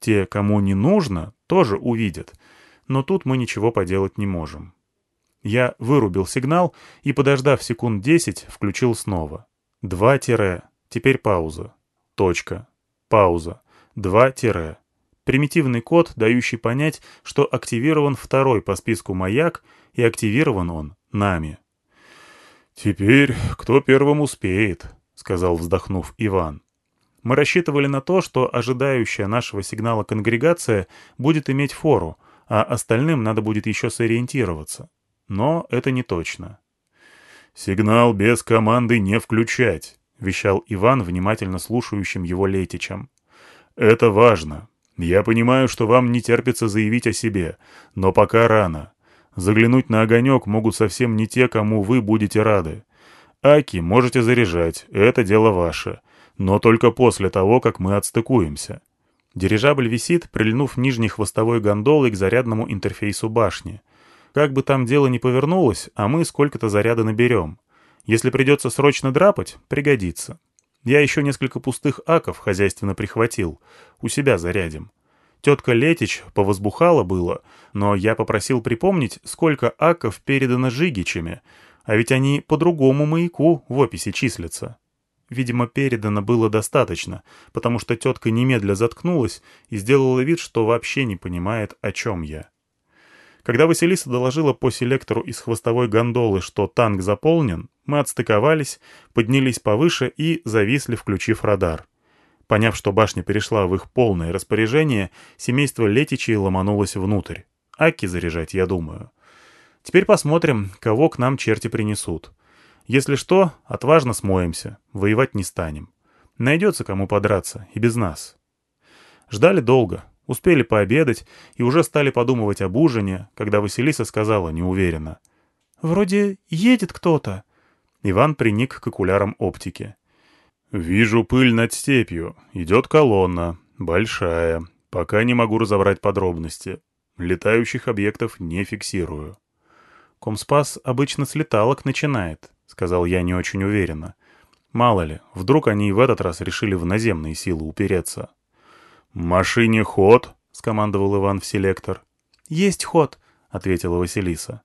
Те, кому не нужно, тоже увидят, но тут мы ничего поделать не можем. Я вырубил сигнал и, подождав секунд десять, включил снова. Два тире. Теперь пауза. Точка. Пауза. Два тире. Примитивный код, дающий понять, что активирован второй по списку маяк, и активирован он нами. «Теперь кто первым успеет», — сказал, вздохнув Иван. Мы рассчитывали на то, что ожидающая нашего сигнала конгрегация будет иметь фору, а остальным надо будет еще сориентироваться но это не точно. «Сигнал без команды не включать», — вещал Иван, внимательно слушающим его летичем. «Это важно. «Я понимаю, что вам не терпится заявить о себе, но пока рано. Заглянуть на огонек могут совсем не те, кому вы будете рады. Аки можете заряжать, это дело ваше, но только после того, как мы отстыкуемся». Дирижабль висит, прильнув нижней хвостовой гондолой к зарядному интерфейсу башни. Как бы там дело ни повернулось, а мы сколько-то заряда наберем. Если придется срочно драпать, пригодится. Я еще несколько пустых аков хозяйственно прихватил. У себя зарядим. Тетка Летич повозбухала было, но я попросил припомнить, сколько аков передано Жигичами, а ведь они по другому маяку в описи числятся. Видимо, передано было достаточно, потому что тетка немедля заткнулась и сделала вид, что вообще не понимает, о чем я. Когда Василиса доложила по селектору из хвостовой гондолы, что танк заполнен, мы отстыковались, поднялись повыше и зависли, включив радар. Поняв, что башня перешла в их полное распоряжение, семейство Летичей ломанулось внутрь. Аки заряжать, я думаю. Теперь посмотрим, кого к нам черти принесут. Если что, отважно смоемся, воевать не станем. Найдется кому подраться, и без нас. Ждали долго, Успели пообедать и уже стали подумывать об ужине, когда Василиса сказала неуверенно. «Вроде едет кто-то». Иван приник к окулярам оптики. «Вижу пыль над степью. Идет колонна. Большая. Пока не могу разобрать подробности. Летающих объектов не фиксирую». «Комспас обычно с леталок начинает», — сказал я не очень уверенно. «Мало ли, вдруг они и в этот раз решили в наземные силы упереться». «Машине ход», — скомандовал Иван в селектор. «Есть ход», — ответила Василиса.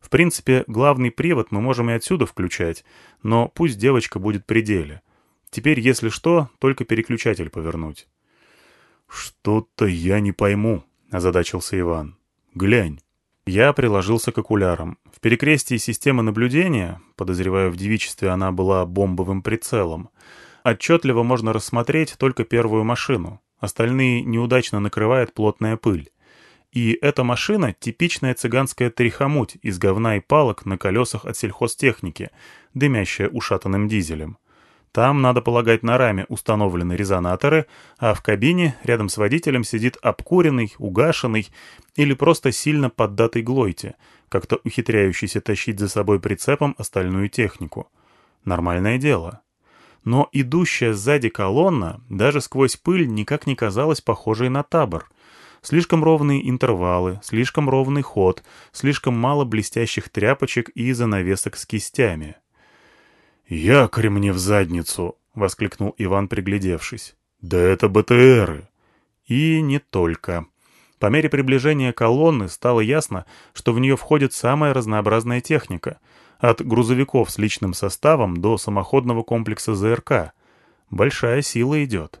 «В принципе, главный привод мы можем и отсюда включать, но пусть девочка будет при деле. Теперь, если что, только переключатель повернуть». «Что-то я не пойму», — озадачился Иван. «Глянь». Я приложился к окулярам. В перекрестии системы наблюдения, подозреваю, в девичестве она была бомбовым прицелом, отчетливо можно рассмотреть только первую машину, остальные неудачно накрывает плотная пыль. И эта машина — типичная цыганская трихомуть из говна и палок на колесах от сельхозтехники, дымящая ушатанным дизелем. Там, надо полагать, на раме установлены резонаторы, а в кабине рядом с водителем сидит обкуренный, угашенный или просто сильно поддатый глойте, как-то ухитряющийся тащить за собой прицепом остальную технику. Нормальное дело но идущая сзади колонна даже сквозь пыль никак не казалась похожей на табор. Слишком ровные интервалы, слишком ровный ход, слишком мало блестящих тряпочек и занавесок с кистями. «Якорь мне в задницу!» — воскликнул Иван, приглядевшись. «Да это БТРы!» И не только. По мере приближения колонны стало ясно, что в нее входит самая разнообразная техника — от грузовиков с личным составом до самоходного комплекса ЗРК. Большая сила идет.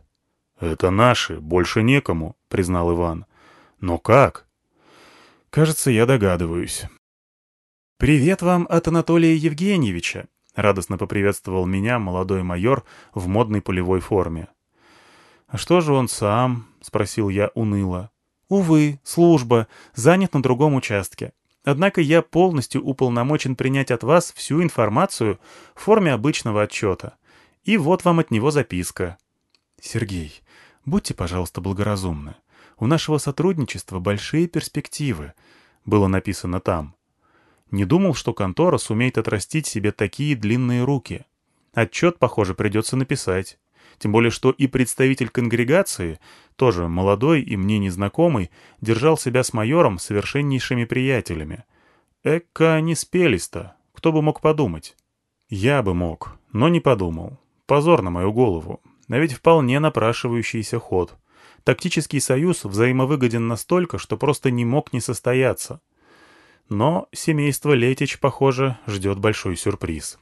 «Это наши, больше некому», — признал Иван. «Но как?» «Кажется, я догадываюсь». «Привет вам от Анатолия Евгеньевича», — радостно поприветствовал меня молодой майор в модной полевой форме. «А что же он сам?» — спросил я уныло. «Увы, служба, занят на другом участке. Однако я полностью уполномочен принять от вас всю информацию в форме обычного отчета. И вот вам от него записка. Сергей, будьте, пожалуйста, благоразумны. У нашего сотрудничества большие перспективы. Было написано там. Не думал, что контора сумеет отрастить себе такие длинные руки. Отчет, похоже, придется написать. Тем более, что и представитель конгрегации, тоже молодой и мне незнакомый, держал себя с майором совершеннейшими приятелями. Эка не спелись-то, кто бы мог подумать? Я бы мог, но не подумал. Позор на мою голову. А ведь вполне напрашивающийся ход. Тактический союз взаимовыгоден настолько, что просто не мог не состояться. Но семейство Летич, похоже, ждет большой сюрприз.